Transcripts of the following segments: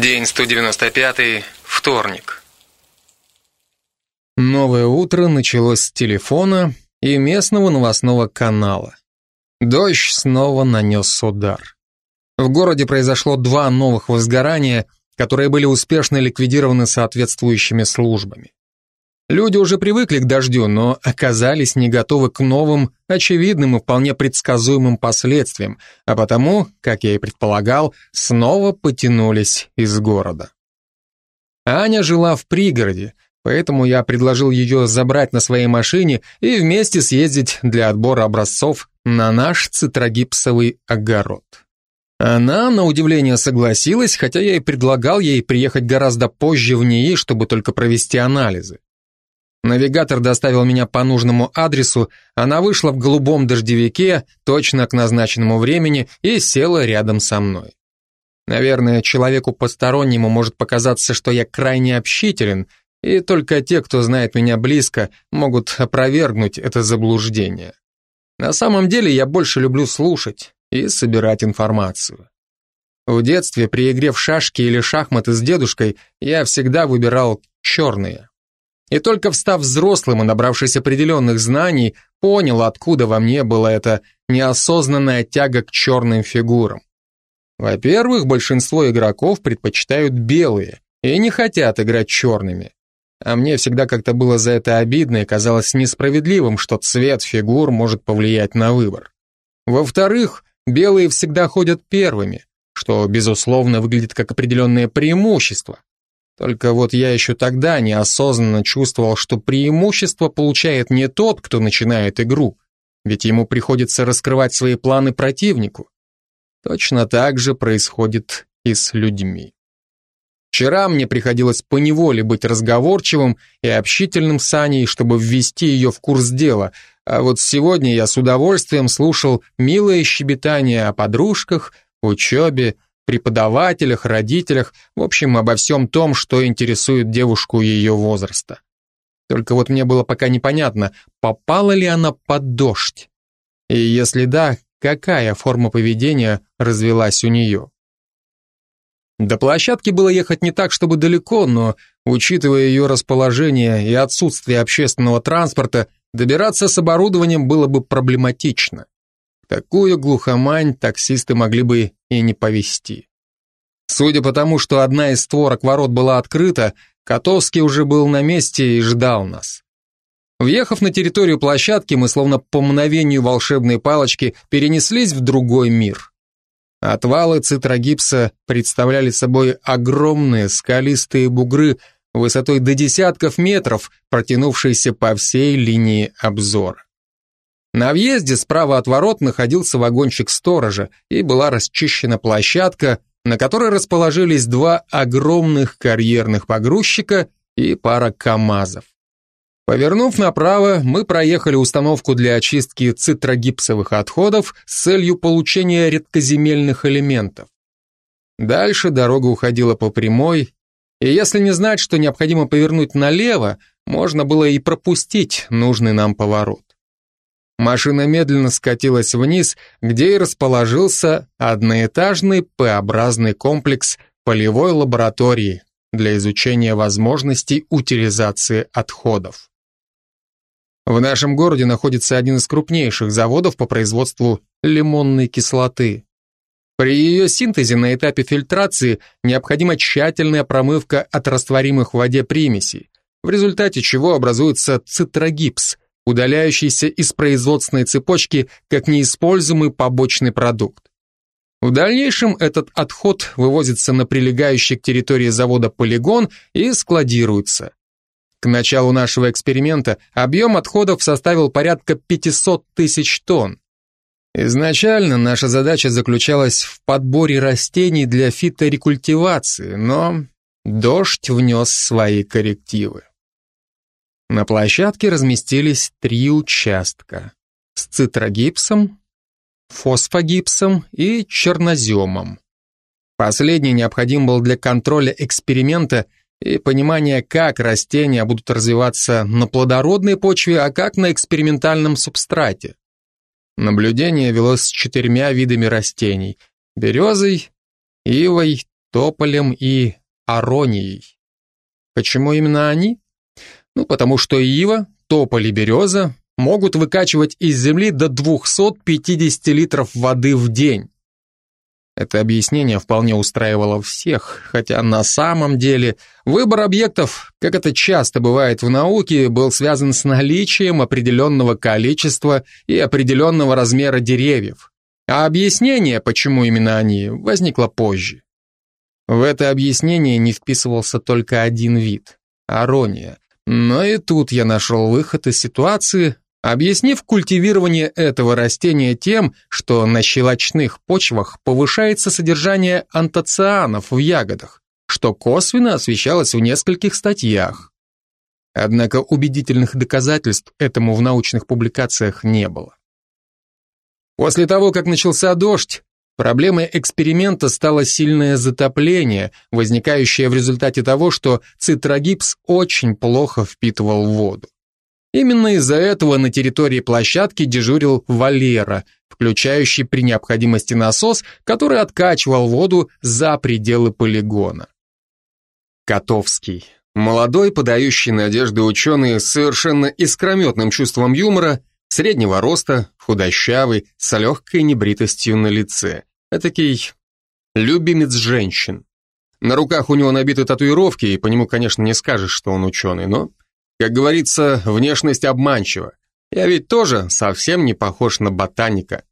День 195, вторник. Новое утро началось с телефона и местного новостного канала. Дождь снова нанес удар. В городе произошло два новых возгорания, которые были успешно ликвидированы соответствующими службами. Люди уже привыкли к дождю, но оказались не готовы к новым, очевидным и вполне предсказуемым последствиям, а потому, как я и предполагал, снова потянулись из города. Аня жила в пригороде, поэтому я предложил ее забрать на своей машине и вместе съездить для отбора образцов на наш цитрогипсовый огород. Она, на удивление, согласилась, хотя я и предлагал ей приехать гораздо позже в НИИ, чтобы только провести анализы. Навигатор доставил меня по нужному адресу, она вышла в голубом дождевике точно к назначенному времени и села рядом со мной. Наверное, человеку постороннему может показаться, что я крайне общителен, и только те, кто знает меня близко, могут опровергнуть это заблуждение. На самом деле я больше люблю слушать и собирать информацию. В детстве при игре в шашки или шахматы с дедушкой я всегда выбирал черные. И только встав взрослым и набравшись определенных знаний, понял, откуда во мне была эта неосознанная тяга к черным фигурам. Во-первых, большинство игроков предпочитают белые и не хотят играть черными. А мне всегда как-то было за это обидно и казалось несправедливым, что цвет фигур может повлиять на выбор. Во-вторых, белые всегда ходят первыми, что, безусловно, выглядит как определенное преимущество. Только вот я еще тогда неосознанно чувствовал, что преимущество получает не тот, кто начинает игру, ведь ему приходится раскрывать свои планы противнику. Точно так же происходит и с людьми. Вчера мне приходилось поневоле быть разговорчивым и общительным с Аней, чтобы ввести ее в курс дела, а вот сегодня я с удовольствием слушал милое щебетание о подружках, учебе, преподавателях, родителях, в общем, обо всем том, что интересует девушку ее возраста. Только вот мне было пока непонятно, попала ли она под дождь. И если да, какая форма поведения развелась у нее. До площадки было ехать не так, чтобы далеко, но, учитывая ее расположение и отсутствие общественного транспорта, добираться с оборудованием было бы проблематично. Такую глухомань таксисты могли бы и не повезти. Судя по тому, что одна из створок ворот была открыта, Котовский уже был на месте и ждал нас. Въехав на территорию площадки, мы словно по мгновению волшебной палочки перенеслись в другой мир. Отвалы цитрогипса представляли собой огромные скалистые бугры высотой до десятков метров, протянувшиеся по всей линии обзора. На въезде справа от ворот находился вагончик сторожа и была расчищена площадка, на которой расположились два огромных карьерных погрузчика и пара КАМАЗов. Повернув направо, мы проехали установку для очистки цитрогипсовых отходов с целью получения редкоземельных элементов. Дальше дорога уходила по прямой, и если не знать, что необходимо повернуть налево, можно было и пропустить нужный нам поворот. Машина медленно скатилась вниз, где и расположился одноэтажный П-образный комплекс полевой лаборатории для изучения возможностей утилизации отходов. В нашем городе находится один из крупнейших заводов по производству лимонной кислоты. При ее синтезе на этапе фильтрации необходима тщательная промывка от растворимых в воде примесей, в результате чего образуется цитрогипс – удаляющийся из производственной цепочки как неиспользуемый побочный продукт. В дальнейшем этот отход вывозится на прилегающий к территории завода полигон и складируется. К началу нашего эксперимента объем отходов составил порядка 500 тысяч тонн. Изначально наша задача заключалась в подборе растений для фиторекультивации, но дождь внес свои коррективы. На площадке разместились три участка с цитрогипсом, фосфогипсом и черноземом. Последний необходим был для контроля эксперимента и понимания, как растения будут развиваться на плодородной почве, а как на экспериментальном субстрате. Наблюдение велось с четырьмя видами растений – березой, ивой, тополем и аронией. Почему именно они? Ну, потому что ива, тополь и береза могут выкачивать из земли до 250 литров воды в день. Это объяснение вполне устраивало всех, хотя на самом деле выбор объектов, как это часто бывает в науке, был связан с наличием определенного количества и определенного размера деревьев. А объяснение, почему именно они, возникло позже. В это объяснение не вписывался только один вид – арония. Но и тут я нашел выход из ситуации, объяснив культивирование этого растения тем, что на щелочных почвах повышается содержание антоцианов в ягодах, что косвенно освещалось в нескольких статьях. Однако убедительных доказательств этому в научных публикациях не было. После того, как начался дождь, проблемой эксперимента стало сильное затопление, возникающее в результате того, что цитрогипс очень плохо впитывал воду. Именно из-за этого на территории площадки дежурил Валера, включающий при необходимости насос, который откачивал воду за пределы полигона. Котовский, молодой, подающий надежды ученый с совершенно искрометным чувством юмора, среднего роста, худощавый, с легкой небритостью на лице. Этакий любимец женщин. На руках у него набиты татуировки, и по нему, конечно, не скажешь, что он ученый, но как говорится, внешность обманчива. Я ведь тоже совсем не похож на ботаника.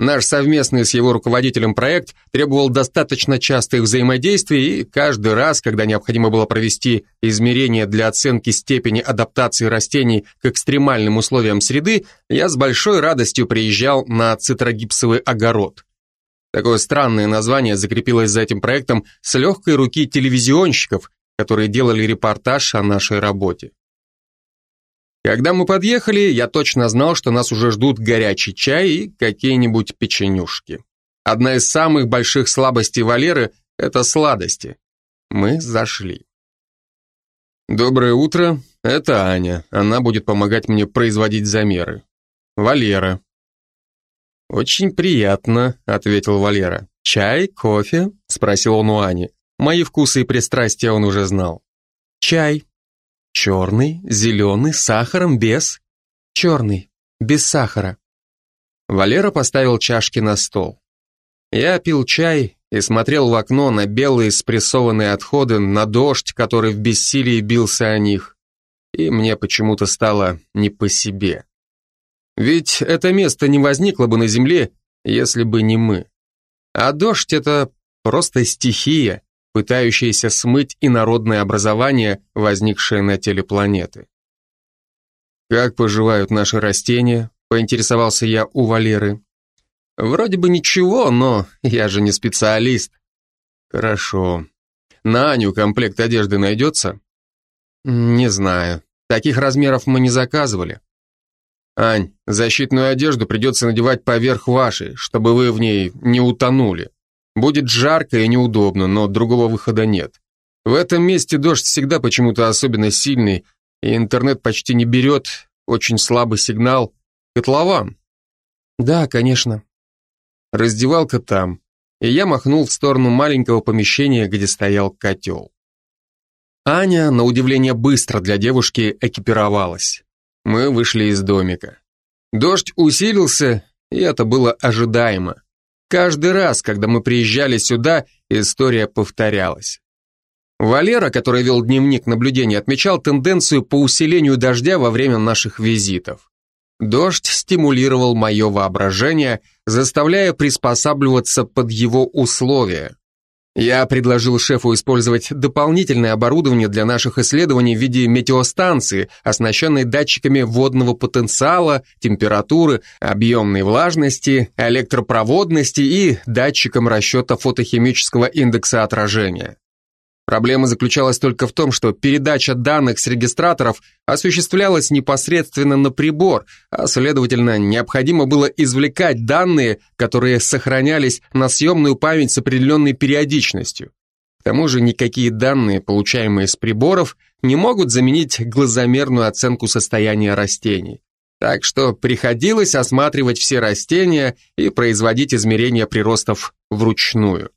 Наш совместный с его руководителем проект требовал достаточно частых взаимодействий, и каждый раз, когда необходимо было провести измерения для оценки степени адаптации растений к экстремальным условиям среды, я с большой радостью приезжал на цитрогипсовый огород. Такое странное название закрепилось за этим проектом с легкой руки телевизионщиков, которые делали репортаж о нашей работе. Когда мы подъехали, я точно знал, что нас уже ждут горячий чай и какие-нибудь печенюшки. Одна из самых больших слабостей Валеры – это сладости. Мы зашли. Доброе утро, это Аня. Она будет помогать мне производить замеры. Валера. Очень приятно, ответил Валера. Чай, кофе? Спросил он у Ани. Мои вкусы и пристрастия он уже знал. Чай, Черный, зеленый, с сахаром, без? Черный, без сахара. Валера поставил чашки на стол. Я пил чай и смотрел в окно на белые спрессованные отходы, на дождь, который в бессилии бился о них. И мне почему-то стало не по себе. Ведь это место не возникло бы на земле, если бы не мы. А дождь — это просто стихия, пытающиеся смыть инородное образование, возникшее на теле планеты. «Как поживают наши растения?» – поинтересовался я у Валеры. «Вроде бы ничего, но я же не специалист». «Хорошо. На Аню комплект одежды найдется?» «Не знаю. Таких размеров мы не заказывали». «Ань, защитную одежду придется надевать поверх вашей, чтобы вы в ней не утонули. Будет жарко и неудобно, но другого выхода нет. В этом месте дождь всегда почему-то особенно сильный, и интернет почти не берет, очень слабый сигнал. Котлован. Да, конечно. Раздевалка там, и я махнул в сторону маленького помещения, где стоял котел. Аня, на удивление быстро для девушки, экипировалась. Мы вышли из домика. Дождь усилился, и это было ожидаемо. Каждый раз, когда мы приезжали сюда, история повторялась. Валера, который вел дневник наблюдений, отмечал тенденцию по усилению дождя во время наших визитов. Дождь стимулировал мое воображение, заставляя приспосабливаться под его условия. Я предложил шефу использовать дополнительное оборудование для наших исследований в виде метеостанции, оснащенной датчиками водного потенциала, температуры, объемной влажности, электропроводности и датчиком расчета фотохимического индекса отражения. Проблема заключалась только в том, что передача данных с регистраторов осуществлялась непосредственно на прибор, а следовательно, необходимо было извлекать данные, которые сохранялись на съемную память с определенной периодичностью. К тому же никакие данные, получаемые с приборов, не могут заменить глазомерную оценку состояния растений. Так что приходилось осматривать все растения и производить измерения приростов вручную.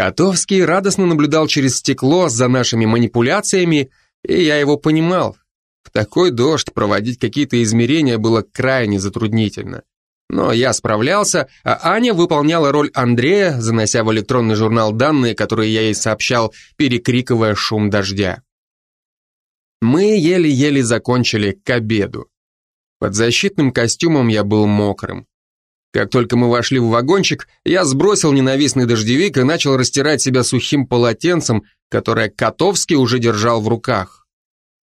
Котовский радостно наблюдал через стекло за нашими манипуляциями, и я его понимал. В такой дождь проводить какие-то измерения было крайне затруднительно. Но я справлялся, а Аня выполняла роль Андрея, занося в электронный журнал данные, которые я ей сообщал, перекрикивая шум дождя. Мы еле-еле закончили к обеду. Под защитным костюмом я был мокрым. Как только мы вошли в вагончик, я сбросил ненавистный дождевик и начал растирать себя сухим полотенцем, которое Котовский уже держал в руках.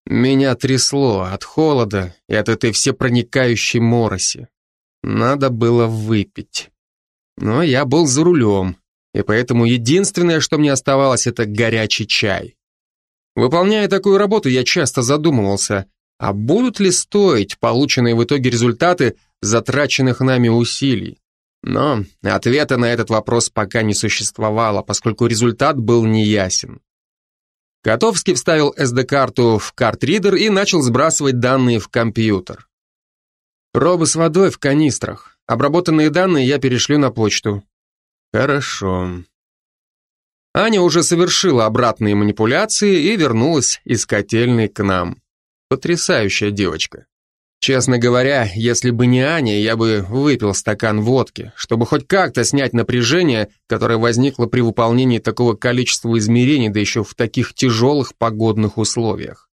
Меня трясло от холода и от этой всепроникающей мороси. Надо было выпить. Но я был за рулем, и поэтому единственное, что мне оставалось, это горячий чай. Выполняя такую работу, я часто задумывался, а будут ли стоить полученные в итоге результаты затраченных нами усилий? Но ответа на этот вопрос пока не существовало, поскольку результат был неясен. Котовский вставил SD-карту в картридер и начал сбрасывать данные в компьютер. Пробы с водой в канистрах. Обработанные данные я перешлю на почту. Хорошо. Аня уже совершила обратные манипуляции и вернулась из котельной к нам. Потрясающая девочка. Честно говоря, если бы не Аня, я бы выпил стакан водки, чтобы хоть как-то снять напряжение, которое возникло при выполнении такого количества измерений, да еще в таких тяжелых погодных условиях.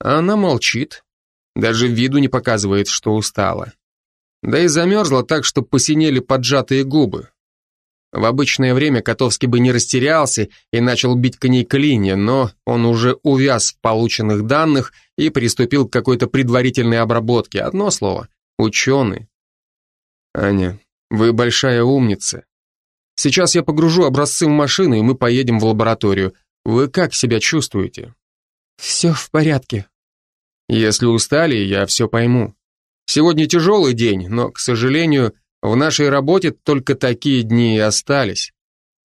Она молчит, даже виду не показывает, что устала. Да и замерзла так, что посинели поджатые губы. В обычное время Котовский бы не растерялся и начал бить к ней клинья, но он уже увяз в полученных данных и приступил к какой-то предварительной обработке. Одно слово – ученый. Аня, вы большая умница. Сейчас я погружу образцы в машину, и мы поедем в лабораторию. Вы как себя чувствуете? Все в порядке. Если устали, я все пойму. Сегодня тяжелый день, но, к сожалению, в нашей работе только такие дни и остались.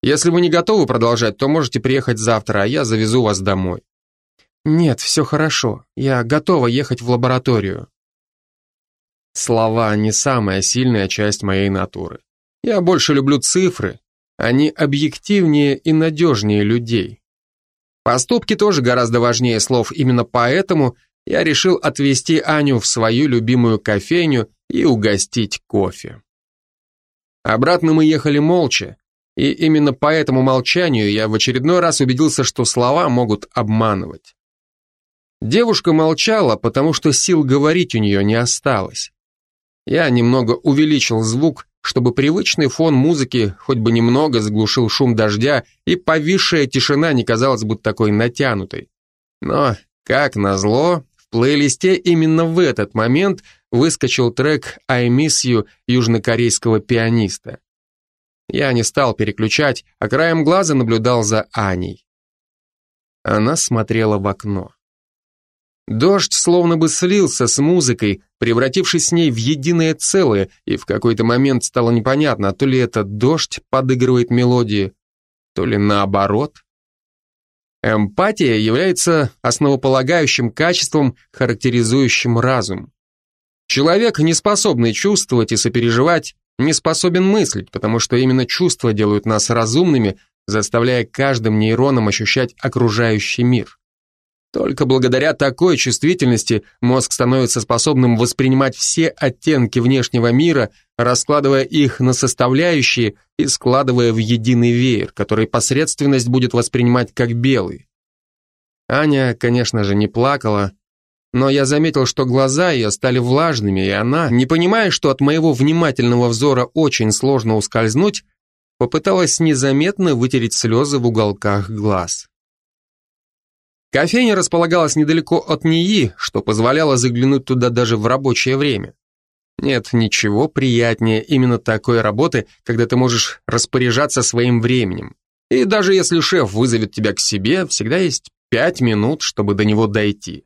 Если вы не готовы продолжать, то можете приехать завтра, а я завезу вас домой. Нет, все хорошо. Я готова ехать в лабораторию. Слова не самая сильная часть моей натуры. Я больше люблю цифры. Они объективнее и надежнее людей. Поступки тоже гораздо важнее слов, именно поэтому я решил отвезти Аню в свою любимую кофейню и угостить кофе. Обратно мы ехали молча, и именно по этому молчанию я в очередной раз убедился, что слова могут обманывать. Девушка молчала, потому что сил говорить у нее не осталось. Я немного увеличил звук, чтобы привычный фон музыки хоть бы немного заглушил шум дождя, и повисшая тишина не казалась бы такой натянутой. Но, как назло, в плейлисте именно в этот момент – выскочил трек «I Miss You» южнокорейского пианиста. Я не стал переключать, а краем глаза наблюдал за Аней. Она смотрела в окно. Дождь словно бы слился с музыкой, превратившись с ней в единое целое, и в какой-то момент стало непонятно, то ли этот дождь подыгрывает мелодии, то ли наоборот. Эмпатия является основополагающим качеством, характеризующим разум. Человек, не способный чувствовать и сопереживать, не способен мыслить, потому что именно чувства делают нас разумными, заставляя каждым нейроном ощущать окружающий мир. Только благодаря такой чувствительности мозг становится способным воспринимать все оттенки внешнего мира, раскладывая их на составляющие и складывая в единый веер, который посредственность будет воспринимать как белый. Аня, конечно же, не плакала, но я заметил, что глаза ее стали влажными, и она, не понимая, что от моего внимательного взора очень сложно ускользнуть, попыталась незаметно вытереть слезы в уголках глаз. Кофейня располагалась недалеко от НИИ, что позволяло заглянуть туда даже в рабочее время. Нет ничего приятнее именно такой работы, когда ты можешь распоряжаться своим временем. И даже если шеф вызовет тебя к себе, всегда есть пять минут, чтобы до него дойти.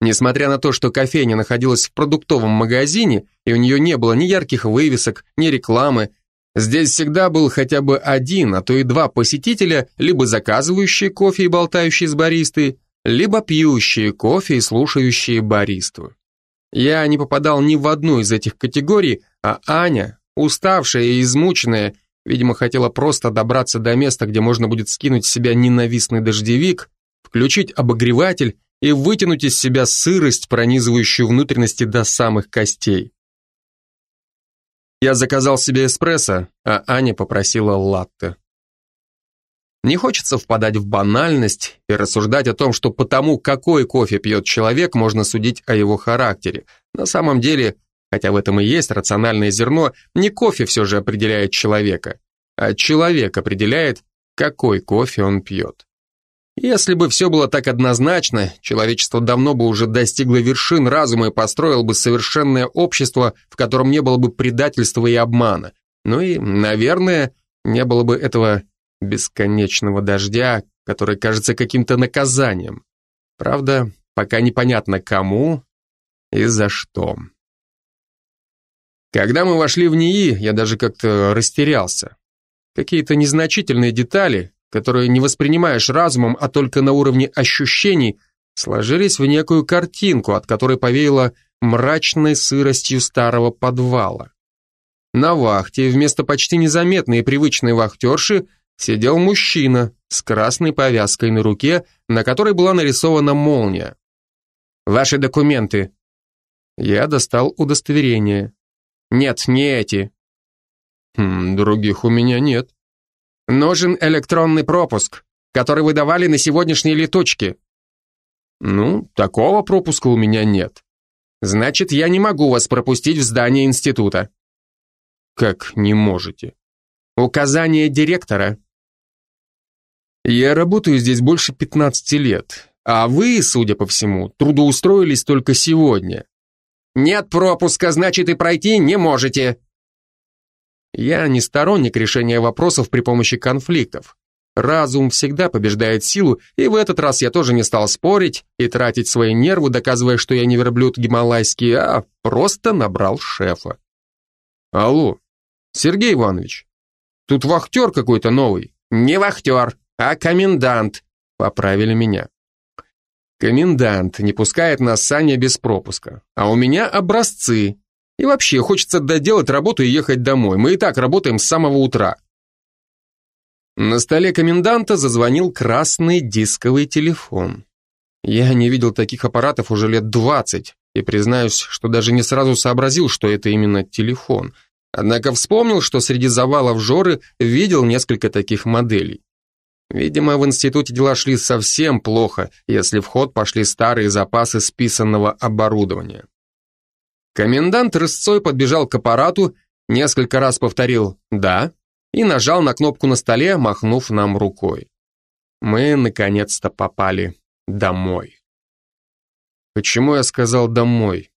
Несмотря на то, что кофейня находилась в продуктовом магазине, и у нее не было ни ярких вывесок, ни рекламы, здесь всегда был хотя бы один, а то и два посетителя, либо заказывающие кофе и болтающие с баристой, либо пьющие кофе и слушающие баристу. Я не попадал ни в одну из этих категорий, а Аня, уставшая и измученная, Видимо, хотела просто добраться до места, где можно будет скинуть с себя ненавистный дождевик, включить обогреватель и вытянуть из себя сырость, пронизывающую внутренности до самых костей. Я заказал себе эспрессо, а Аня попросила латте. Не хочется впадать в банальность и рассуждать о том, что потому, какой кофе пьет человек, можно судить о его характере. На самом деле, хотя в этом и есть рациональное зерно, не кофе все же определяет человека, а человек определяет, какой кофе он пьет. Если бы все было так однозначно, человечество давно бы уже достигло вершин разума и построило бы совершенное общество, в котором не было бы предательства и обмана. Ну и, наверное, не было бы этого бесконечного дождя, который кажется каким-то наказанием. Правда, пока непонятно кому и за что. Когда мы вошли в НИИ, я даже как-то растерялся. Какие-то незначительные детали, которые не воспринимаешь разумом, а только на уровне ощущений, сложились в некую картинку, от которой повеяло мрачной сыростью старого подвала. На вахте вместо почти незаметной и привычной вахтерши сидел мужчина с красной повязкой на руке, на которой была нарисована молния. «Ваши документы». Я достал удостоверение. «Нет, не эти». «Хм, других у меня нет». «Нужен электронный пропуск, который вы давали на сегодняшней летучке». «Ну, такого пропуска у меня нет». «Значит, я не могу вас пропустить в здание института». «Как не можете?» «Указание директора», я работаю здесь больше 15 лет, а вы, судя по всему, трудоустроились только сегодня. Нет пропуска, значит и пройти не можете. Я не сторонник решения вопросов при помощи конфликтов. Разум всегда побеждает силу, и в этот раз я тоже не стал спорить и тратить свои нервы, доказывая, что я не верблюд гималайский, а просто набрал шефа. Алло, Сергей Иванович, тут вахтер какой-то новый. Не вахтер, а комендант, поправили меня. Комендант не пускает нас Саня без пропуска, а у меня образцы. И вообще, хочется доделать работу и ехать домой. Мы и так работаем с самого утра. На столе коменданта зазвонил красный дисковый телефон. Я не видел таких аппаратов уже лет двадцать, и признаюсь, что даже не сразу сообразил, что это именно телефон. Однако вспомнил, что среди завалов Жоры видел несколько таких моделей. Видимо, в институте дела шли совсем плохо, если в ход пошли старые запасы списанного оборудования. Комендант рысцой подбежал к аппарату, несколько раз повторил «да» и нажал на кнопку на столе, махнув нам рукой. Мы наконец-то попали домой. Почему я сказал «домой»?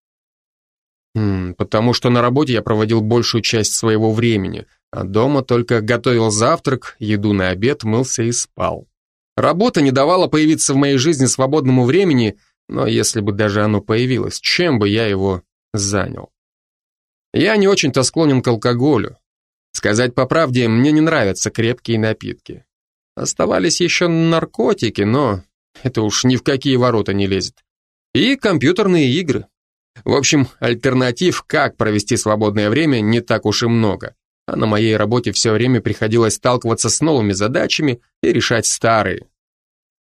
Хм, потому что на работе я проводил большую часть своего времени, а дома только готовил завтрак, еду на обед, мылся и спал. Работа не давала появиться в моей жизни свободному времени, но если бы даже оно появилось, чем бы я его занял? Я не очень-то склонен к алкоголю. Сказать по правде, мне не нравятся крепкие напитки. Оставались еще наркотики, но это уж ни в какие ворота не лезет. И компьютерные игры. В общем, альтернатив, как провести свободное время, не так уж и много а на моей работе все время приходилось сталкиваться с новыми задачами и решать старые.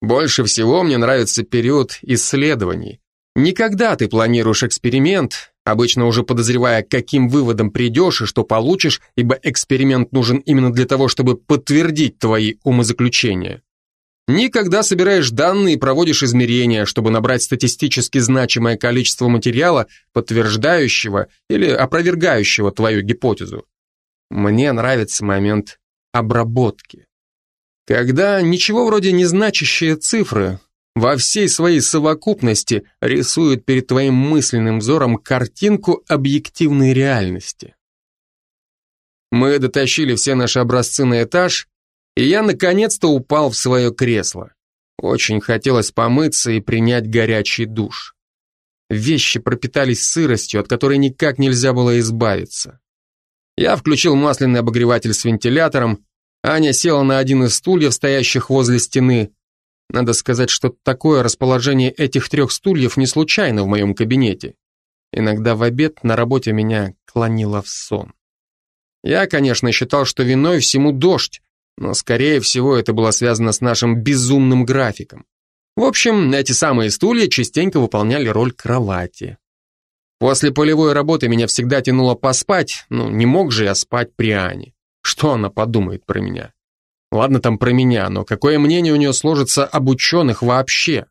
Больше всего мне нравится период исследований. Никогда ты планируешь эксперимент, обычно уже подозревая, каким выводам придешь и что получишь, ибо эксперимент нужен именно для того, чтобы подтвердить твои умозаключения. Никогда собираешь данные и проводишь измерения, чтобы набрать статистически значимое количество материала, подтверждающего или опровергающего твою гипотезу. Мне нравится момент обработки. Когда ничего вроде незначащие цифры во всей своей совокупности рисуют перед твоим мысленным взором картинку объективной реальности. Мы дотащили все наши образцы на этаж, и я наконец-то упал в свое кресло. Очень хотелось помыться и принять горячий душ. Вещи пропитались сыростью, от которой никак нельзя было избавиться. Я включил масляный обогреватель с вентилятором, Аня села на один из стульев, стоящих возле стены. Надо сказать, что такое расположение этих трех стульев не случайно в моем кабинете. Иногда в обед на работе меня клонило в сон. Я, конечно, считал, что виной всему дождь, но, скорее всего, это было связано с нашим безумным графиком. В общем, эти самые стулья частенько выполняли роль кровати. После полевой работы меня всегда тянуло поспать, ну, не мог же я спать при Ане. Что она подумает про меня? Ладно там про меня, но какое мнение у нее сложится об ученых вообще?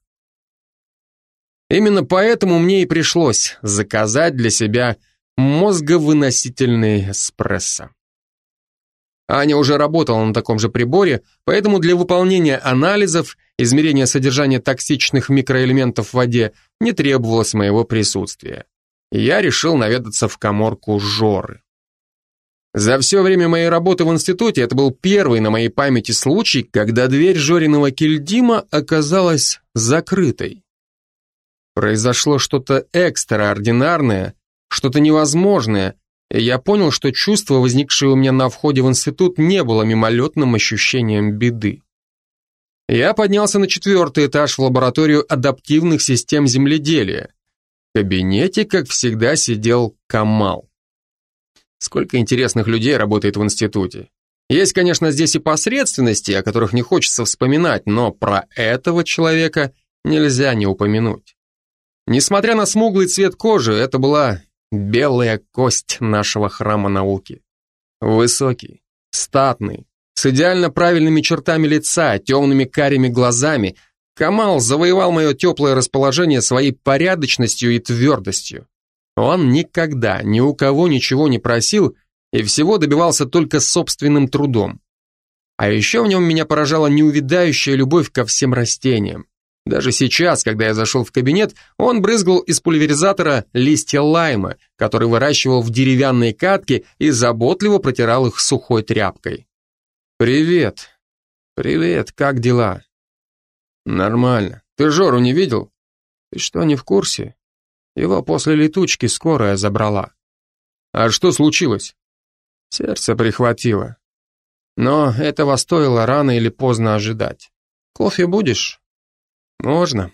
Именно поэтому мне и пришлось заказать для себя мозговыносительный эспрессо. Аня уже работала на таком же приборе, поэтому для выполнения анализов, измерения содержания токсичных микроэлементов в воде не требовалось моего присутствия. Я решил наведаться в коморку Жоры. За все время моей работы в институте это был первый на моей памяти случай, когда дверь Жориного кельдима оказалась закрытой. Произошло что-то экстраординарное, что-то невозможное, и я понял, что чувство, возникшее у меня на входе в институт, не было мимолетным ощущением беды. Я поднялся на четвертый этаж в лабораторию адаптивных систем земледелия. В кабинете, как всегда, сидел Камал. Сколько интересных людей работает в институте. Есть, конечно, здесь и посредственности, о которых не хочется вспоминать, но про этого человека нельзя не упомянуть. Несмотря на смуглый цвет кожи, это была белая кость нашего храма науки. Высокий, статный, с идеально правильными чертами лица, темными карими глазами, Камал завоевал мое теплое расположение своей порядочностью и твердостью. Он никогда ни у кого ничего не просил и всего добивался только собственным трудом. А еще в нем меня поражала неувидающая любовь ко всем растениям. Даже сейчас, когда я зашел в кабинет, он брызгал из пульверизатора листья лайма, который выращивал в деревянной катке и заботливо протирал их сухой тряпкой. «Привет. Привет, как дела?» «Нормально. Ты Жору не видел?» «Ты что, не в курсе? Его после летучки скорая забрала». «А что случилось?» Сердце прихватило. Но этого стоило рано или поздно ожидать. «Кофе будешь?» «Можно».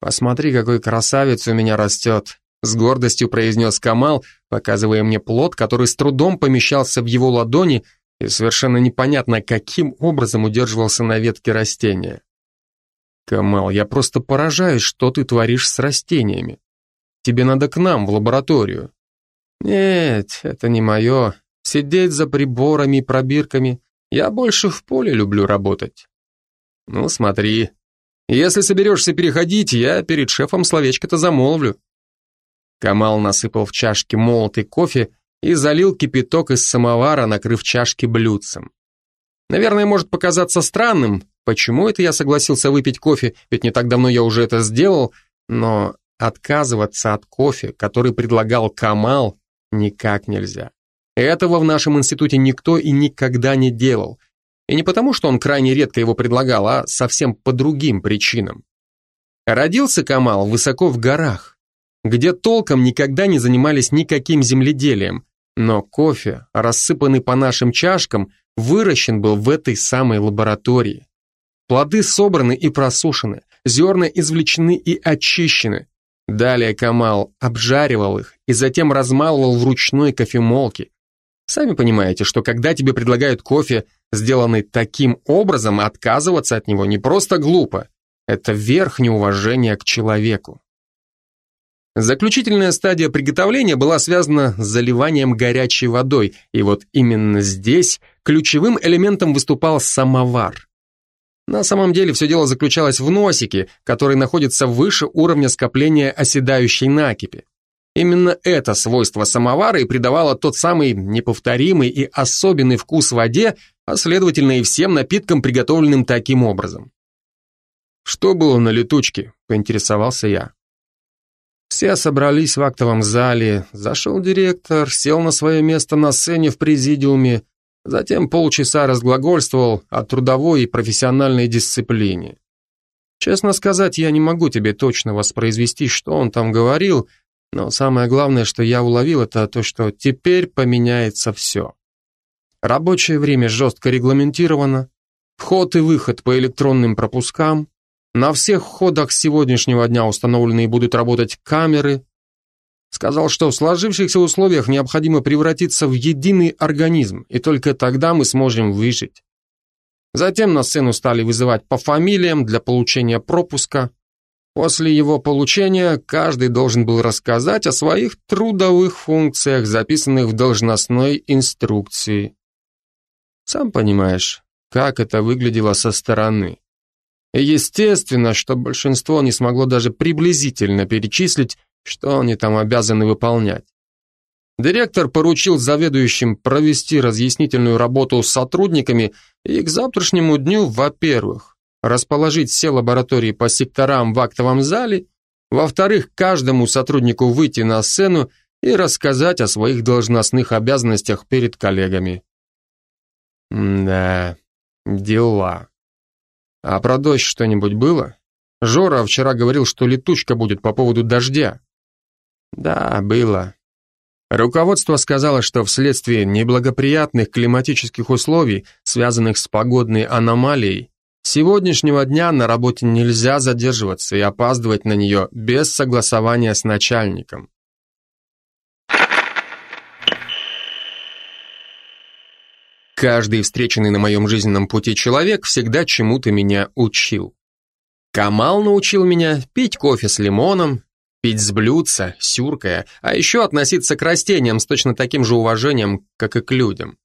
«Посмотри, какой красавец у меня растет», с гордостью произнес Камал, показывая мне плод, который с трудом помещался в его ладони и совершенно непонятно, каким образом удерживался на ветке растения. «Камал, я просто поражаюсь, что ты творишь с растениями. Тебе надо к нам, в лабораторию». «Нет, это не мое. Сидеть за приборами и пробирками. Я больше в поле люблю работать». «Ну, смотри, если соберешься переходить, я перед шефом словечко-то замолвлю. Камал насыпал в чашки молотый кофе и залил кипяток из самовара, накрыв чашки блюдцем. Наверное, может показаться странным, почему это я согласился выпить кофе, ведь не так давно я уже это сделал, но отказываться от кофе, который предлагал Камал, никак нельзя. Этого в нашем институте никто и никогда не делал. И не потому, что он крайне редко его предлагал, а совсем по другим причинам. Родился Камал высоко в горах, где толком никогда не занимались никаким земледелием, но кофе, рассыпанный по нашим чашкам, выращен был в этой самой лаборатории. Плоды собраны и просушены, зерна извлечены и очищены. Далее Камал обжаривал их и затем размалывал в ручной кофемолке. Сами понимаете, что когда тебе предлагают кофе, сделанный таким образом, отказываться от него не просто глупо, это верхнее уважение к человеку. Заключительная стадия приготовления была связана с заливанием горячей водой, и вот именно здесь ключевым элементом выступал самовар. На самом деле все дело заключалось в носике, который находится выше уровня скопления оседающей накипи. Именно это свойство самовара и придавало тот самый неповторимый и особенный вкус воде, а следовательно и всем напиткам, приготовленным таким образом. «Что было на летучке?» – поинтересовался я. Все собрались в актовом зале, зашел директор, сел на свое место на сцене в президиуме, затем полчаса разглагольствовал о трудовой и профессиональной дисциплине. Честно сказать, я не могу тебе точно воспроизвести, что он там говорил, но самое главное, что я уловил, это то, что теперь поменяется все. Рабочее время жестко регламентировано, вход и выход по электронным пропускам, на всех входах с сегодняшнего дня установлены и будут работать камеры. Сказал, что в сложившихся условиях необходимо превратиться в единый организм, и только тогда мы сможем выжить. Затем на сцену стали вызывать по фамилиям для получения пропуска. После его получения каждый должен был рассказать о своих трудовых функциях, записанных в должностной инструкции. Сам понимаешь, как это выглядело со стороны. И естественно, что большинство не смогло даже приблизительно перечислить, что они там обязаны выполнять. Директор поручил заведующим провести разъяснительную работу с сотрудниками и к завтрашнему дню, во-первых, расположить все лаборатории по секторам в актовом зале, во-вторых, каждому сотруднику выйти на сцену и рассказать о своих должностных обязанностях перед коллегами. да, дела. А про дождь что-нибудь было? Жора вчера говорил, что летучка будет по поводу дождя. Да, было. Руководство сказало, что вследствие неблагоприятных климатических условий, связанных с погодной аномалией, сегодняшнего дня на работе нельзя задерживаться и опаздывать на нее без согласования с начальником. Каждый встреченный на моем жизненном пути человек всегда чему-то меня учил. Камал научил меня пить кофе с лимоном, пить с блюдца, сюркая, а еще относиться к растениям с точно таким же уважением, как и к людям.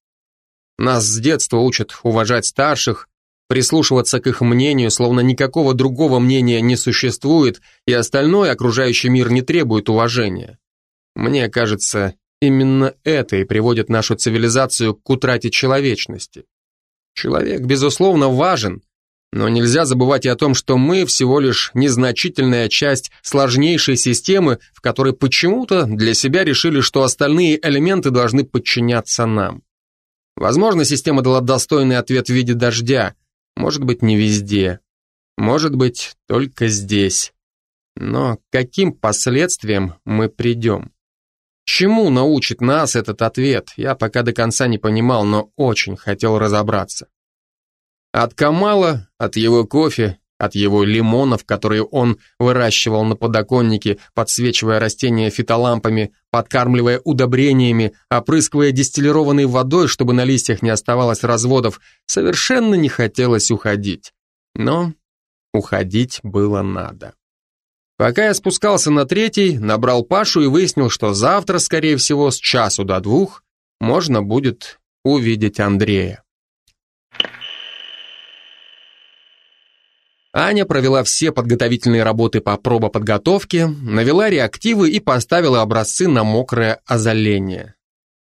Нас с детства учат уважать старших, прислушиваться к их мнению, словно никакого другого мнения не существует, и остальной окружающий мир не требует уважения. Мне кажется, именно это и приводит нашу цивилизацию к утрате человечности. Человек, безусловно, важен, но нельзя забывать и о том, что мы всего лишь незначительная часть сложнейшей системы, в которой почему-то для себя решили, что остальные элементы должны подчиняться нам. Возможно, система дала достойный ответ в виде дождя, может быть, не везде, может быть, только здесь. Но каким последствиям мы придем? Чему научит нас этот ответ, я пока до конца не понимал, но очень хотел разобраться. От Камала, от его кофе, от его лимонов, которые он выращивал на подоконнике, подсвечивая растения фитолампами, подкармливая удобрениями, опрыскивая дистиллированной водой, чтобы на листьях не оставалось разводов, совершенно не хотелось уходить. Но уходить было надо. Пока я спускался на третий, набрал Пашу и выяснил, что завтра, скорее всего, с часу до двух можно будет увидеть Андрея. Аня провела все подготовительные работы по пробоподготовке, навела реактивы и поставила образцы на мокрое озоление.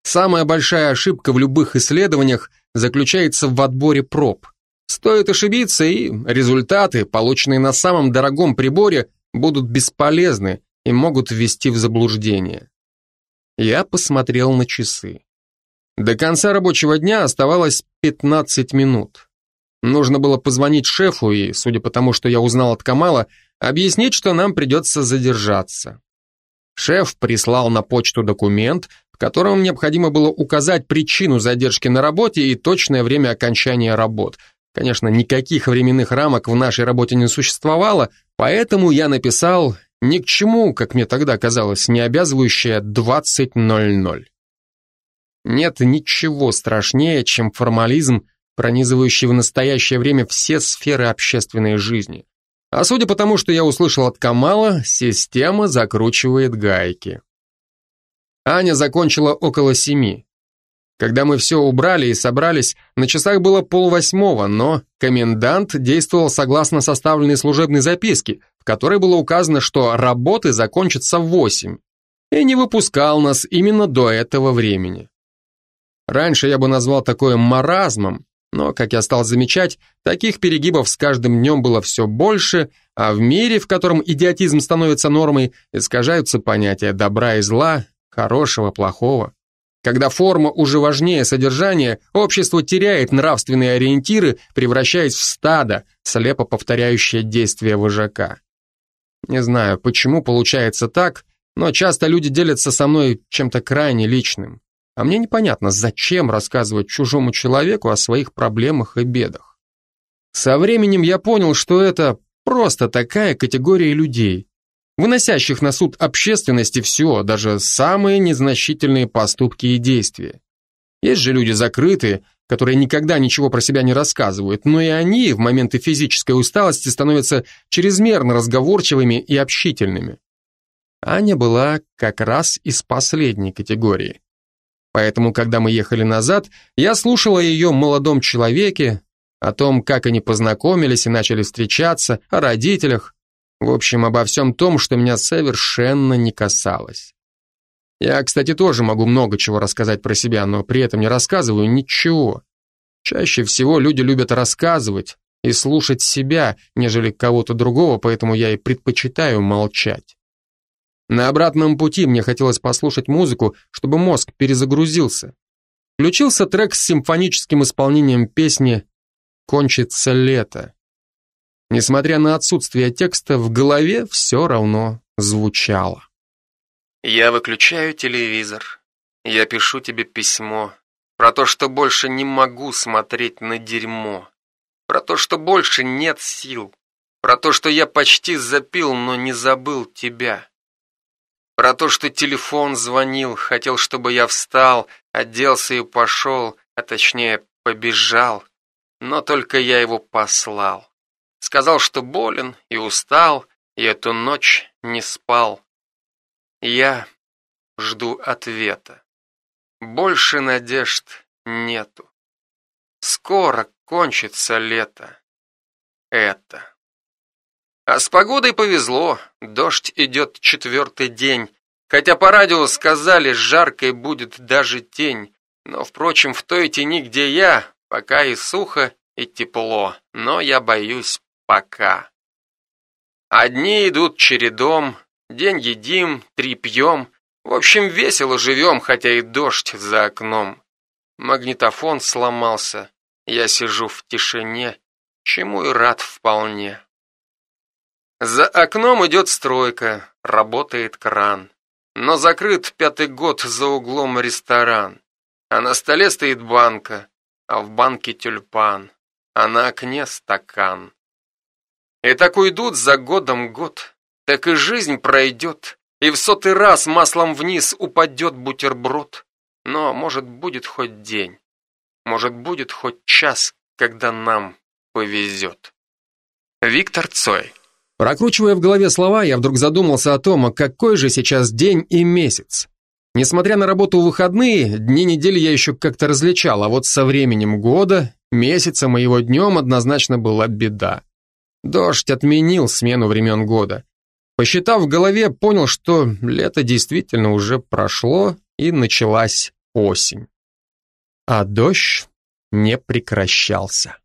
Самая большая ошибка в любых исследованиях заключается в отборе проб. Стоит ошибиться, и результаты, полученные на самом дорогом приборе, будут бесполезны и могут ввести в заблуждение. Я посмотрел на часы. До конца рабочего дня оставалось 15 минут. Нужно было позвонить шефу и, судя по тому, что я узнал от Камала, объяснить, что нам придется задержаться. Шеф прислал на почту документ, в котором необходимо было указать причину задержки на работе и точное время окончания работ. Конечно, никаких временных рамок в нашей работе не существовало, поэтому я написал ни к чему, как мне тогда казалось, не обязывающее 20.00. Нет ничего страшнее, чем формализм пронизывающий в настоящее время все сферы общественной жизни. А судя по тому, что я услышал от Камала, система закручивает гайки. Аня закончила около семи. Когда мы все убрали и собрались, на часах было полвосьмого, но комендант действовал согласно составленной служебной записке, в которой было указано, что работы закончатся в восемь, и не выпускал нас именно до этого времени. Раньше я бы назвал такое маразмом, но, как я стал замечать, таких перегибов с каждым днем было все больше, а в мире, в котором идиотизм становится нормой, искажаются понятия добра и зла, хорошего, плохого. Когда форма уже важнее содержания, общество теряет нравственные ориентиры, превращаясь в стадо, слепо повторяющее действия вожака. Не знаю, почему получается так, но часто люди делятся со мной чем-то крайне личным. А мне непонятно, зачем рассказывать чужому человеку о своих проблемах и бедах. Со временем я понял, что это просто такая категория людей. выносящих на суд общественности все, даже самые незначительные поступки и действия. Есть же люди закрытые, которые никогда ничего про себя не рассказывают, но и они в моменты физической усталости становятся чрезмерно разговорчивыми и общительными. Аня была как раз из последней категории. Поэтому, когда мы ехали назад, я слушала ее молодом человеке, о том, как они познакомились и начали встречаться, о родителях, в общем, обо всем том, что меня совершенно не касалось. Я, кстати, тоже могу много чего рассказать про себя, но при этом не рассказываю ничего. Чаще всего люди любят рассказывать и слушать себя, нежели кого-то другого, поэтому я и предпочитаю молчать. На обратном пути мне хотелось послушать музыку, чтобы мозг перезагрузился. Включился трек с симфоническим исполнением песни «Кончится лето». Несмотря на отсутствие текста, в голове все равно звучало. Я выключаю телевизор. Я пишу тебе письмо. Про то, что больше не могу смотреть на дерьмо. Про то, что больше нет сил. Про то, что я почти запил, но не забыл тебя. Про то, что телефон звонил, хотел, чтобы я встал, оделся и пошел, а точнее побежал. Но только я его послал. Сказал, что болен и устал, и эту ночь не спал. Я жду ответа. Больше надежд нету. Скоро кончится лето. Это. А с погодой повезло. Дождь идет четвертый день. Хотя по радио сказали, жаркой будет даже тень. Но, впрочем, в той тени, где я, пока и сухо, и тепло. Но я боюсь пока. Одни идут чередом, День едим, три пьем. В общем, весело живем, хотя и дождь за окном. Магнитофон сломался. Я сижу в тишине, чему и рад вполне. За окном идет стройка, работает кран. Но закрыт пятый год за углом ресторан. А на столе стоит банка, а в банке тюльпан, а на окне стакан. И так уйдут за годом год, так и жизнь пройдет, и в сотый раз маслом вниз упадет бутерброд. Но, может, будет хоть день, может, будет хоть час, когда нам повезет. Виктор Цой Прокручивая в голове слова, я вдруг задумался о том, а какой же сейчас день и месяц. Несмотря на работу в выходные, дни недели я еще как-то различал, а вот со временем года, месяца моего днем однозначно была беда. Дождь отменил смену времен года. Посчитав в голове, понял, что лето действительно уже прошло и началась осень. А дождь не прекращался.